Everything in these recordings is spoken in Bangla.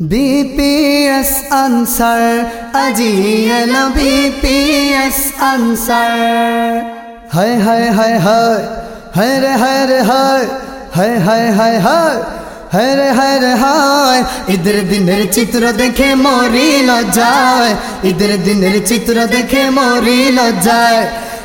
বিপিএস আনসার আজি এলো বিপিএস আনসার হায় হায় হায় হায় হায় রে হায় রে হায় হায় হায় হায় হায় হায় রে হায় রে হায় ঈদের দিনের চিত্র দেখে মরি লজ্জায় ঈদের দিনের চিত্র দেখে মরি লজ্জায়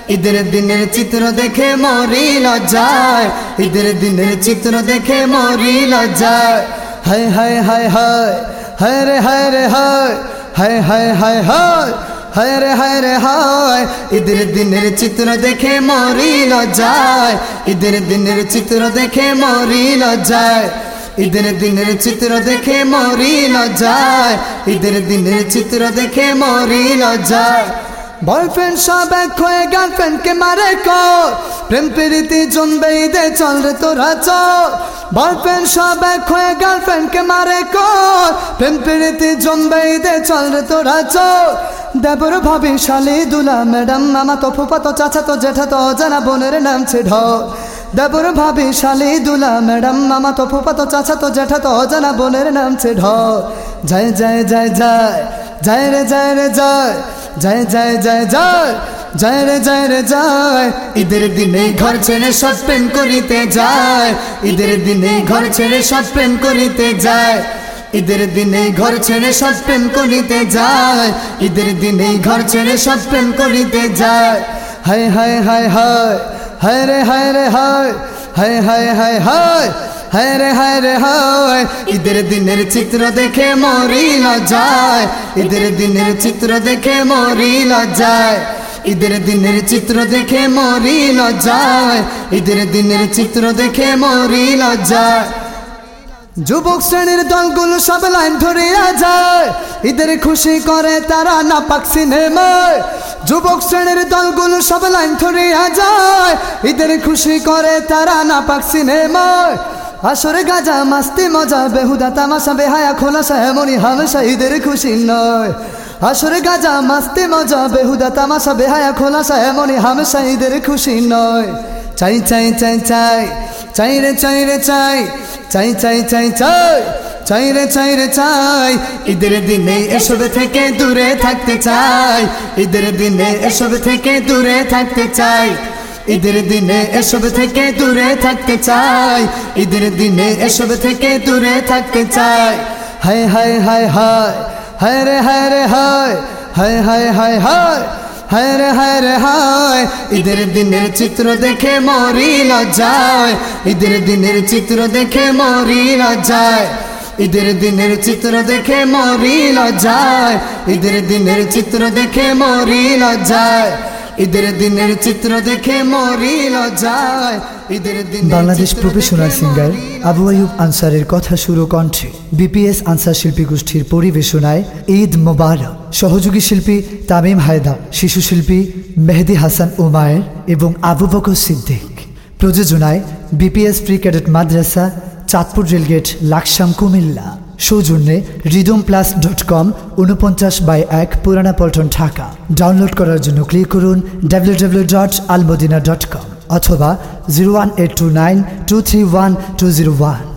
ঈদের দিনের চিত্র দেখে মরি লজ্জায় ঈদের দিনের চিত্র দেখে মরি লজ্জায় হায় হায় হায় হায় হায় রে হায় রে হায় হায় হায় হায় হায় হায় রে হায় রে হায় ঈদের দিনের চিত্র দেখে মরি লজ্জায়, ঈদের দিনের চিত্র দেখে মরি লজ্জায়, ঈদের দিনের চিত্র দেখে মরি লজ্জায়, ঈদের দিনের চিত্র দেখে মরি লজ্জায়। বয়ফ্রেন্ড সব এক হয়ে গার্লফ্রেন্ডকে মারে কর, প্রেম প্রীতি জমবে ঈদে চল রে তোরা চল। বয়ফ্রেন্ড সব এক হয়ে গার্লফ্রেন্ডকে মারে কর। প্রেম প্রীতি জমবে ঈদে চল রে তোরা চল। দেবর ভাবি শালি দুলা ম্যাডাম, মামা তো ফুপা তো চাচা তো জেঠা তো জানা বোনের নাম ছে ঢল দেবর ভাবি শালি দুলা ম্যাডাম, মামা তো ফুপা তো চাচা তো জেঠা তো জানা বোনের নাম ছে ঢল জয় জয় জয় জয় জয় রে জয় রে জয় জয় জয় জয় জয় জয় রে জয় রে জয় ঈদের দিনে ঘর ছেড়ে সব প্রেম করিতে যায়। ঈদের দিনে ঘর ছেড়ে সব প্রেম করিতে যায়। ঈদের দিনে ঘর ছেড়ে সব প্রেম করিতে যায়। ঈদের দিনে ঘর ছেড়ে সব প্রেম করিতে যায়। হায় হায় হায় হায়। হায় রে হায় রে, হায়। হায় হায় হায় হায়। হায় রে হায় রে, হায়। ঈদের দিনের চিত্র দেখে মরি লজ্জায় ঈদের দিনের চিত্র দেখে মরি লজ্জায় ঈদের দিনের চিত্র দেখে মরি লজ্জায় ঈদের দিনের চিত্র দেখে মরি লজ্জায় যুবক শ্রেণির দলগুলো সব লাইন ধরিয়া যায় ঈদের খুশি করে তারা না পাক সিনেমায় যুবক শ্রেণির দলগুলো সব লাইন ধরিয়া যায় ঈদের খুশি করে তারা না পাক সিনেমায় আসরে গাজা, মাস্তি, মজা, বেহুদা, তামাশা, বেহায়া, খোলাসা, এমনই হামেশা ঈদের খুশি নয়। আসরে গাজা মাস্তি মজা, বেহুদা তামাশা, বেহায়া খোলাসা, এমনই হামেশা ঈদের খুশি নয়। চাই চাই চাই চাই চাই রে চাই রে, চাই চাই চাই চাই চাই চাই রে চাই রে, চাই, ঈদের দিনে এসব থেকে দূরে থাকতে চাই, ঈদের দিনে এসব থেকে দূরে থাকতে চাই, ঈদের দিনে এসব থেকে দূরে থাকতে চাই, ঈদের দিনে এসব থেকে দূরে থাকতে চাই, হায় হায় হায় হায় হায় রে হায় রে, হায় হায় হায় হায় হায় হায় রে হায় রে, হায়। ঈদের দিনের চিত্র দেখে মরি লজ্জায়। ঈদের দিনের চিত্র দেখে মরি লজ্জায়। ঈদের দিনের চিত্র দেখে মরি লজ্জায়। ঈদের দিনের চিত্র দেখে মরি লজ্জায়। ঈদের দিনের চিত্র দেখে মরি যায়। ঈদের দিন বাংলাদেশ প্রফেশনাল সিঙ্গার আবু আয়ুব আনসারের কথা শুরু কণ্ঠে বিপিএস আনসার শিল্পী গোষ্ঠীর পরিবেশনায় ঈদ মোবারক। সহযোগী শিল্পী তামিম হায়দা শিশু শিল্পী মেহেদি হাসান উমায়ের এবং আবু বকর সিদ্দিক। প্রযোজনায় BPS pre cadet Madrasa Chandpur rail gate Laksam Comilla. সৌজন্যে রিদম প্লাস ডট কম উনপঞ্চাশ বাই এক পুরানা পল্টন, ঢাকা। ডাউনলোড করার জন্য ক্লিক করুন W W dot Almadina dot com অথবা zero one eight two nine two three one two zero one